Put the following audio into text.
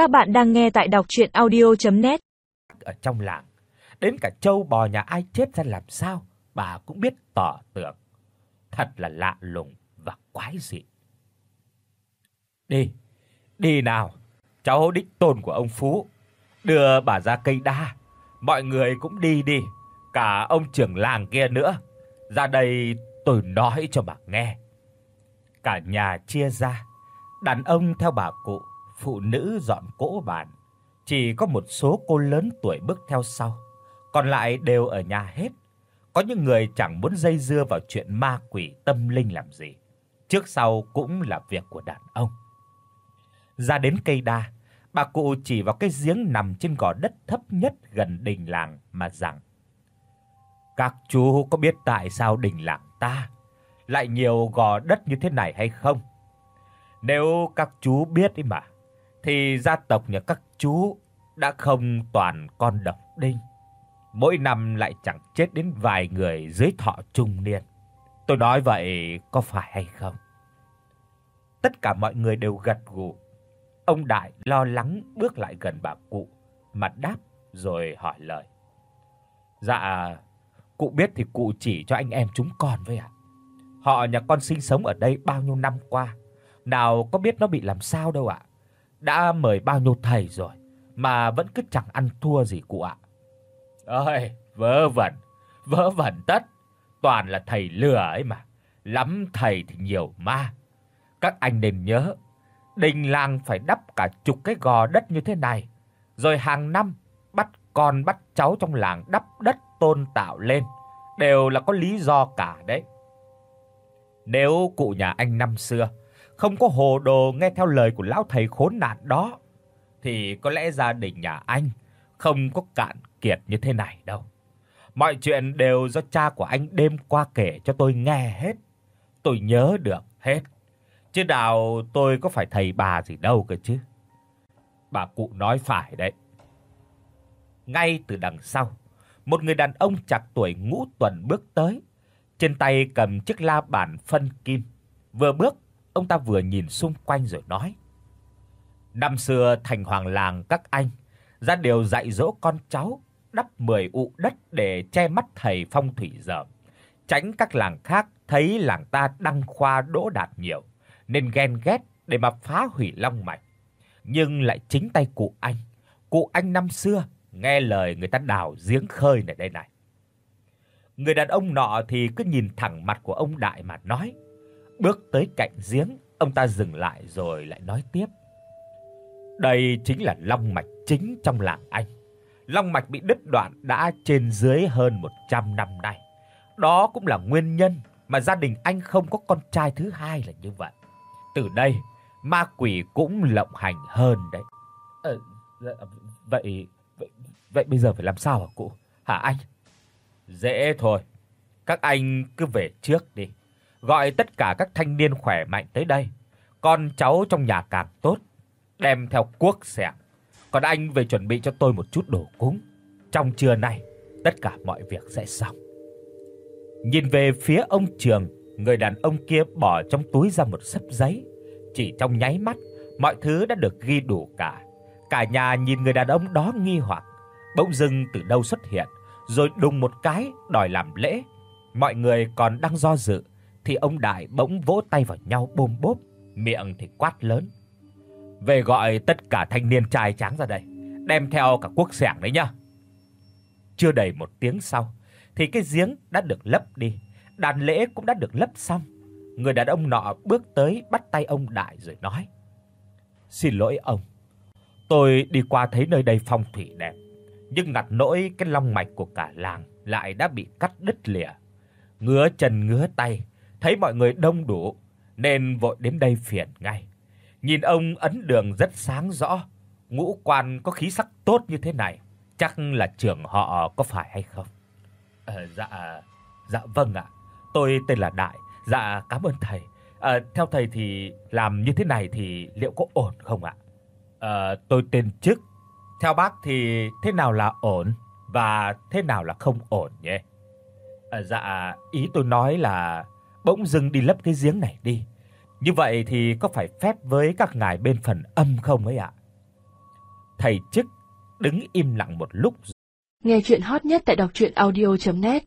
Các bạn đang nghe tại đọc audio net Ở trong làng, đến cả trâu bò nhà ai chết ra làm sao, bà cũng biết tỏ tưởng. Thật là lạ lùng và quái dị. Đi, đi nào, cháu đích tôn của ông Phú, đưa bà ra cây đa. Mọi người cũng đi đi, cả ông trưởng làng kia nữa. Ra đây tôi nói cho bà nghe. Cả nhà chia ra, đàn ông theo bà cụ, phụ nữ dọn cỗ bàn. Chỉ có một số cô lớn tuổi bước theo sau, còn lại đều ở nhà hết. Có những người chẳng muốn dây dưa vào chuyện ma quỷ tâm linh làm gì. Trước sau cũng là việc của đàn ông. Ra đến cây đa, bà cụ chỉ vào cái giếng nằm trên gò đất thấp nhất gần đình làng mà rằng: "Các chú có biết tại sao đình làng ta lại nhiều gò đất như thế này hay không? Nếu các chú biết ấy mà, thì gia tộc nhà các chú đã không toàn con độc đinh. Mỗi năm lại chẳng chết đến vài người dưới thọ trung niên. Tôi nói vậy có phải hay không? Tất cả mọi người đều gật gù. Ông Đại lo lắng bước lại gần bà cụ, mặt đáp rồi hỏi lời. Dạ, cụ biết thì cụ chỉ cho anh em chúng con với ạ. Họ nhà con sinh sống ở đây bao nhiêu năm qua, nào có biết nó bị làm sao đâu ạ. Đã mời bao nhiêu thầy rồi mà vẫn cứ chẳng ăn thua gì cụ ạ. Ơi, vớ vẩn, vớ vẩn tất, toàn là thầy lừa ấy mà. Lắm thầy thì nhiều ma. Các anh nên nhớ, đình làng phải đắp cả chục cái gò đất như thế này, rồi hàng năm bắt con bắt cháu trong làng đắp đất tôn tạo lên, đều là có lý do cả đấy. Nếu cụ nhà anh năm xưa không có hồ đồ nghe theo lời của lão thầy khốn nạn đó thì có lẽ gia đình nhà anh không có cạn kiệt như thế này đâu. Mọi chuyện đều do cha của anh đêm qua kể cho tôi nghe hết. Tôi nhớ được hết. Chứ nào tôi có phải thầy bà gì đâu cơ chứ. Bà cụ nói phải đấy. Ngay từ đằng sau, một người đàn ông chạc tuổi ngũ tuần bước tới, trên tay cầm chiếc la bàn phân kim. Vừa bước, ông ta vừa nhìn xung quanh rồi nói: Năm xưa thành hoàng làng các anh ra điều dạy dỗ con cháu đắp 10 ụ đất để che mắt thầy phong thủy dởm, tránh các làng khác thấy làng ta đăng khoa đỗ đạt nhiều nên ghen ghét để mà phá hủy long mạch. Nhưng lại chính tay cụ anh, cụ anh năm xưa nghe lời người ta đào giếng khơi này đây này. Người đàn ông nọ thì cứ nhìn thẳng mặt của ông đại mà nói. Bước tới cạnh giếng, ông ta dừng lại rồi lại nói tiếp. Đây chính là long mạch chính trong làng anh. Long mạch bị đứt đoạn đã trên dưới hơn 100 năm nay. Đó cũng là nguyên nhân mà gia đình anh không có con trai thứ hai là như vậy. Từ đây, ma quỷ cũng lộng hành hơn đấy. Ờ, dạ, vậy vậy vậy bây giờ phải làm sao hả cụ? Hả anh? Dễ thôi. Các anh cứ về trước đi. Gọi tất cả các thanh niên khỏe mạnh tới đây. Con cháu trong nhà càng tốt, đem theo cuốc xẻng. Còn anh về chuẩn bị cho tôi một chút đồ cúng. Trong trưa nay, tất cả mọi việc sẽ xong. Nhìn về phía ông Trường, người đàn ông kia bỏ trong túi ra một sấp giấy. Chỉ trong nháy mắt, mọi thứ đã được ghi đủ cả. Cả nhà nhìn người đàn ông đó nghi hoặc, bỗng dưng từ đâu xuất hiện, rồi đùng một cái đòi làm lễ. Mọi người còn đang do dự thì ông đại bỗng vỗ tay vào nhau bôm bốp, miệng thì quát lớn: "Về gọi tất cả thanh niên trai tráng ra đây, đem theo cả quốc xẻng đấy nhá." Chưa đầy một tiếng sau thì cái giếng đã được lấp đi, đàn lễ cũng đã được lấp xong. Người đàn ông nọ bước tới bắt tay ông đại rồi nói: "Xin lỗi ông, tôi đi qua thấy nơi đây phong thủy đẹp, nhưng ngặt nỗi cái long mạch của cả làng lại đã bị cắt đứt lìa. Ngứa chân ngứa tay, thấy mọi người đông đủ nên vội đến đây phiền ngay. Nhìn ông ấn đường rất sáng rõ, ngũ quan có khí sắc tốt như thế này, chắc là trưởng họ có phải hay không? Ờ dạ dạ vâng ạ. Tôi tên là Đại. Dạ cảm ơn thầy. Ờ theo thầy thì làm như thế này thì liệu có ổn không ạ? Ờ tôi tên Trức. Theo bác thì thế nào là ổn và thế nào là không ổn nhỉ? À, dạ, ý tôi nói là bỗng dưng đi lấp cái giếng này đi. Như vậy thì có phải phép với các ngài bên phần âm không ấy ạ? Thầy chức đứng im lặng một lúc. Nghe truyện hot nhất tại doctruyenaudio.net